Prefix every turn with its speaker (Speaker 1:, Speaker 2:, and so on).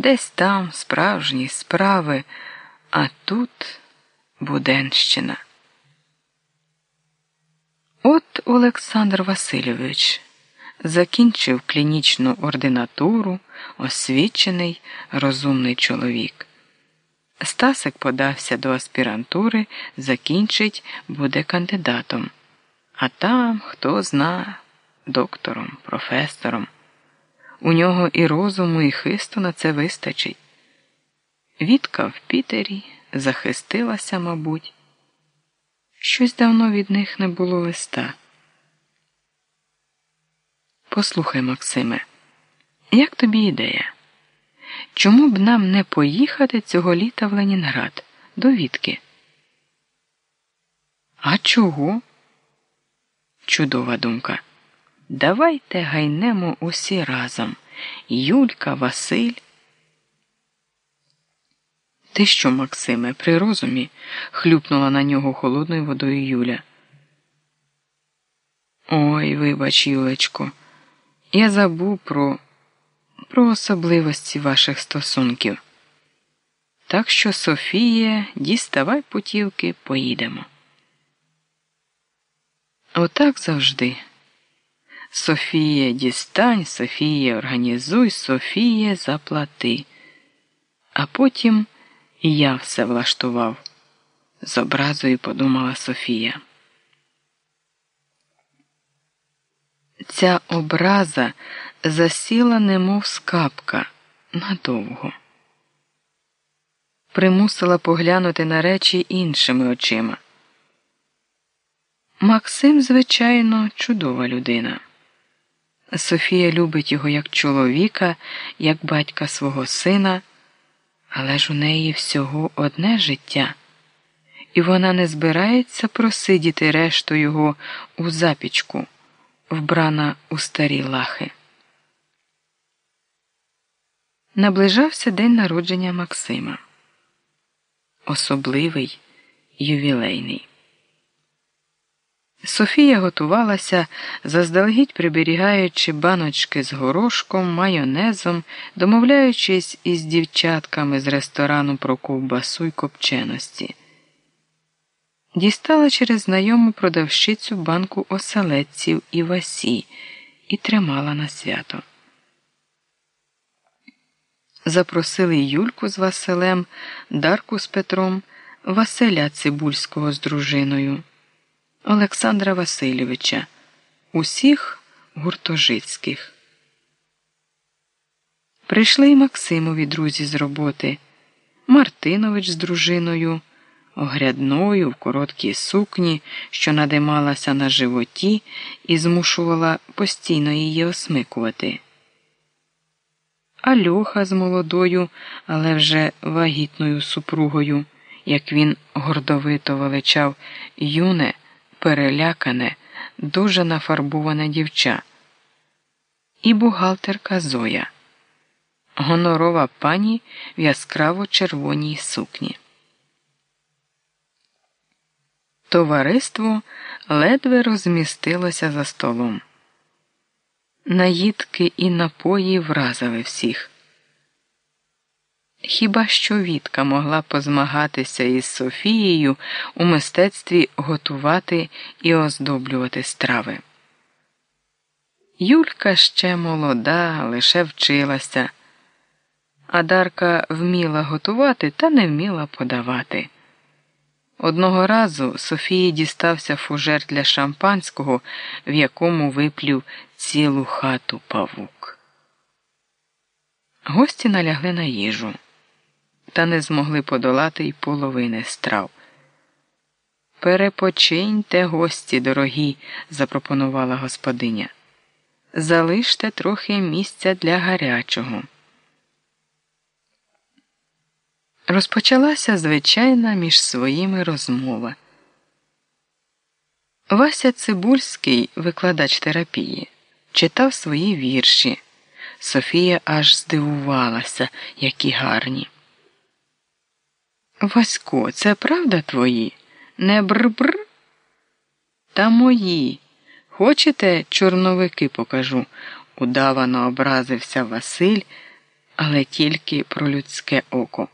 Speaker 1: Десь там справжні справи, а тут Буденщина. От Олександр Васильович закінчив клінічну ординатуру, освічений, розумний чоловік. Стасик подався до аспірантури, закінчить, буде кандидатом. А там, хто зна, доктором, професором. У нього і розуму, і хисту на це вистачить. Вітка в Пітері захистилася, мабуть. Щось давно від них не було листа. Послухай, Максиме, як тобі ідея? Чому б нам не поїхати цього літа в Ленінград до Вітки? А чого? Чудова думка. Давайте гайнемо усі разом. Юлька, Василь. Ти що, Максиме, при розумі? хлюпнула на нього холодною водою Юля. Ой, вибач, Юлечко, я забув про про особливості ваших стосунків. Так що, Софія, діставай путівки, поїдемо. Отак завжди. Софія, дістань, Софія, організуй, Софія, заплати. А потім і я все влаштував, з образою подумала Софія. Ця образа засіла, немов скапка, надовго. Примусила поглянути на речі іншими очима. Максим, звичайно, чудова людина. Софія любить його як чоловіка, як батька свого сина, але ж у неї всього одне життя, і вона не збирається просидіти решту його у запічку, вбрана у старі лахи. Наближався день народження Максима. Особливий ювілейний. Софія готувалася, заздалегідь приберігаючи баночки з горошком, майонезом, домовляючись із дівчатками з ресторану про ковбасу й копченості. Дістала через знайому продавщицю банку оселедців і васі і тримала на свято. Запросили Юльку з Василем, Дарку з Петром, Василя Цибульського з дружиною. Олександра Васильовича, усіх гуртожицьких. Прийшли й Максимові друзі з роботи, Мартинович з дружиною, огрядною в короткій сукні, що надималася на животі і змушувала постійно її осмикувати. Альоха з молодою, але вже вагітною супругою, як він гордовито величав юне перелякане, дуже нафарбоване дівча, і бухгалтерка Зоя, гонорова пані в яскраво червоній сукні. Товариство ледве розмістилося за столом. Наїдки і напої вразили всіх. Хіба що Вітка могла позмагатися із Софією у мистецтві готувати і оздоблювати страви. Юлька ще молода, лише вчилася, а Дарка вміла готувати та не вміла подавати. Одного разу Софії дістався фужер для шампанського, в якому виплів цілу хату павук. Гості налягли на їжу та не змогли подолати й половини страв. Перепочиньте, гості дорогі, запропонувала господиня. Залиште трохи місця для гарячого. Розпочалася звичайна між своїми розмова. Вася Цибульський, викладач терапії, читав свої вірші. Софія аж здивувалася, які гарні. Васько, це правда твої? Не бр-бр? Та мої. Хочете, чорновики покажу? удавано образився Василь, але тільки про людське око.